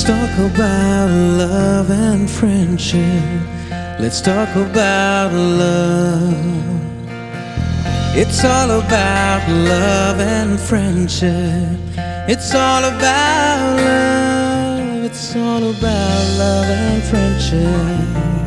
Let's talk about love and friendship. Let's talk about love. It's all about love and friendship. It's all about love. It's all about love and friendship.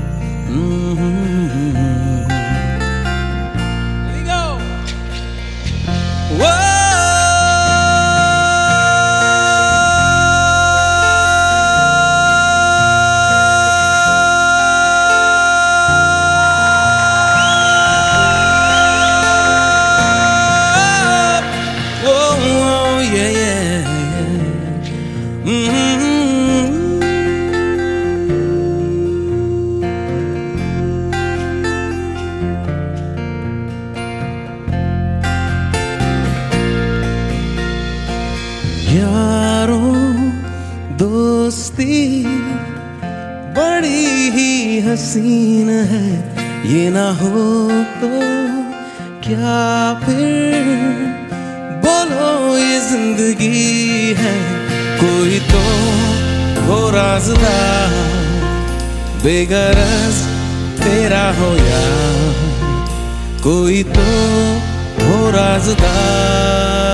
बड़ी ही हसीन है। ये ना हो तो क्या फिर? बोलो, ये ज़िंदगी है। कोई तो हो राजदार बेगरज तेरा हो या। कोई तो हो राजदार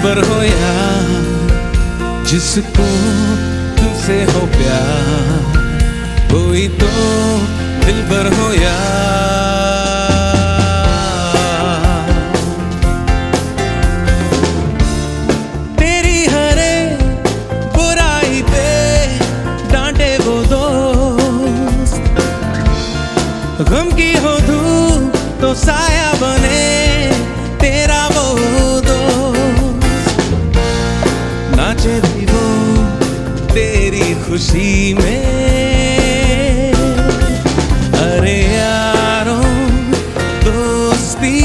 दिल भर हो या जिसको तुमसे हो प्यार, कोई तो दिल भर हो या तेरी हरे बुराई पे डांटे खुशी में। अरे यारों, दोस्ती।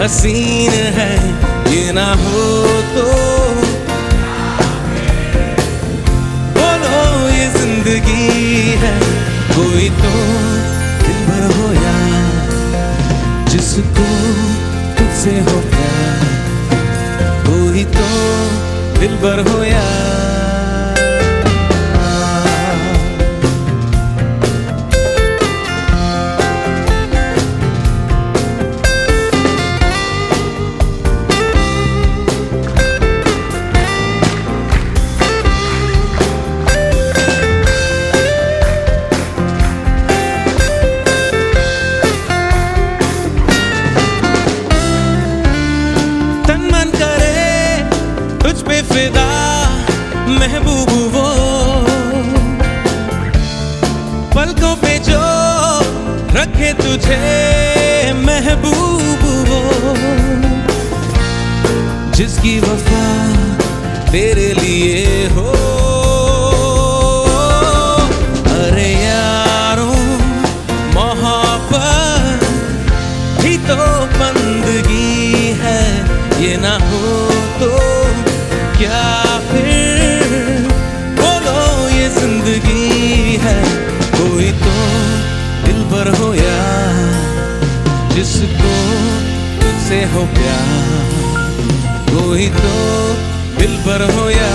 हसीन है, ये ना हो तो। बोलो, ये ज़िंदगी है, कोई तो दिल भर हो या। जिसको तुझसे हो प्यार, कोई तो दिल भर हो या। तुझ पे फिदा महबूब वो। पलकों पे जो रखे तुझे महबूब वो। जिसकी वफा तेरे लिए हो। अरे यारों तो बंदगी है, ये ना हो। प्यार कोई तो दिल पर हो या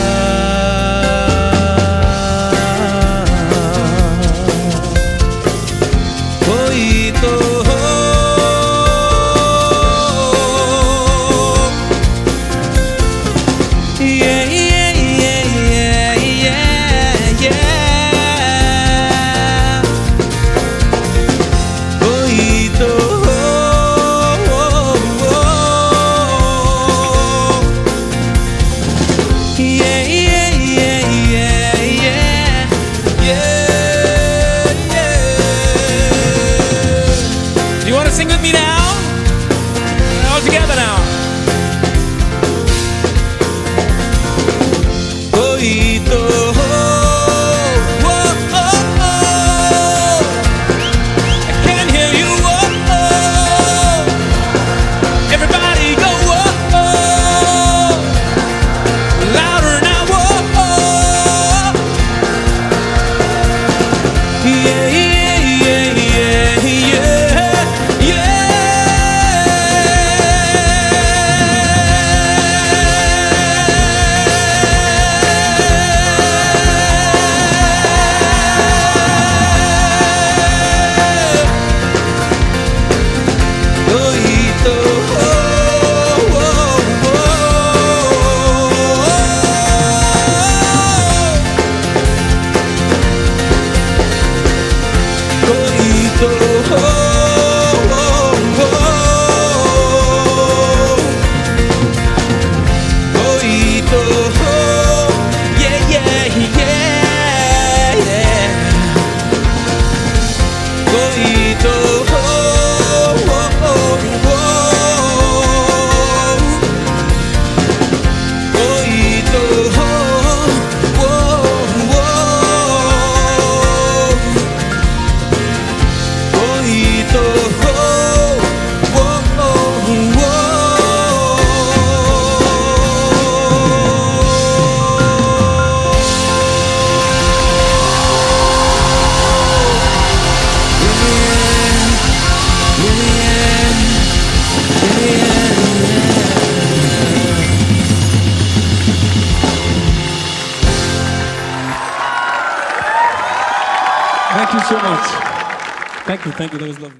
Thank you thank you. That was lovely.